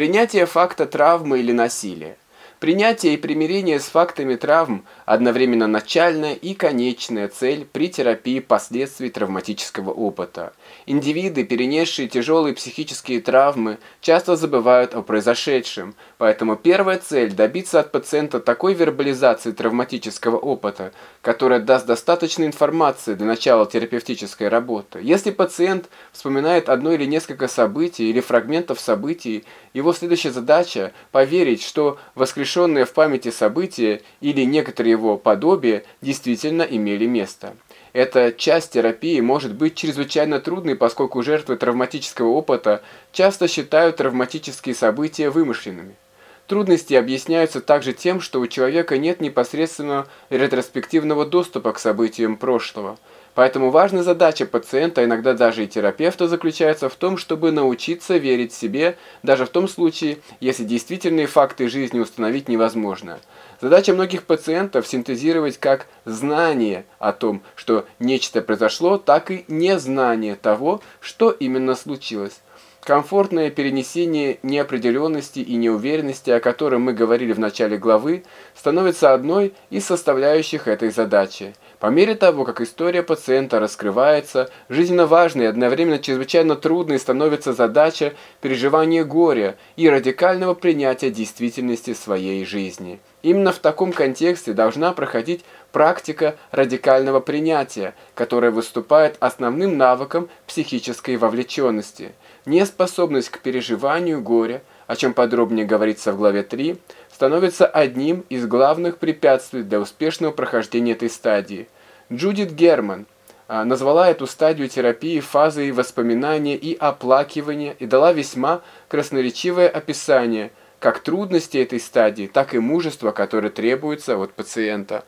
Принятие факта травмы или насилия. Принятие и примирение с фактами травм – одновременно начальная и конечная цель при терапии последствий травматического опыта. Индивиды, перенесшие тяжелые психические травмы, часто забывают о произошедшем, поэтому первая цель – добиться от пациента такой вербализации травматического опыта, которая даст достаточно информации для начала терапевтической работы. Если пациент вспоминает одно или несколько событий или фрагментов событий, его следующая задача – поверить, что воскрешение воскрешенные в памяти события или некоторые его подобия действительно имели место. Эта часть терапии может быть чрезвычайно трудной, поскольку жертвы травматического опыта часто считают травматические события вымышленными. Трудности объясняются также тем, что у человека нет непосредственного ретроспективного доступа к событиям прошлого – Поэтому важная задача пациента, иногда даже и терапевта, заключается в том, чтобы научиться верить себе, даже в том случае, если действительные факты жизни установить невозможно. Задача многих пациентов синтезировать как знание о том, что нечто произошло, так и незнание того, что именно случилось. Комфортное перенесение неопределенности и неуверенности, о котором мы говорили в начале главы, становится одной из составляющих этой задачи. По мере того, как история пациента раскрывается, жизненно важной и одновременно чрезвычайно трудной становится задача переживания горя и радикального принятия действительности своей жизни. Именно в таком контексте должна проходить практика радикального принятия, которая выступает основным навыком психической вовлеченности. Неспособность к переживанию горя, о чем подробнее говорится в главе 3, становится одним из главных препятствий для успешного прохождения этой стадии. Джудит Герман а, назвала эту стадию терапии фазой воспоминания и оплакивания и дала весьма красноречивое описание как трудности этой стадии, так и мужества, которое требуется от пациента.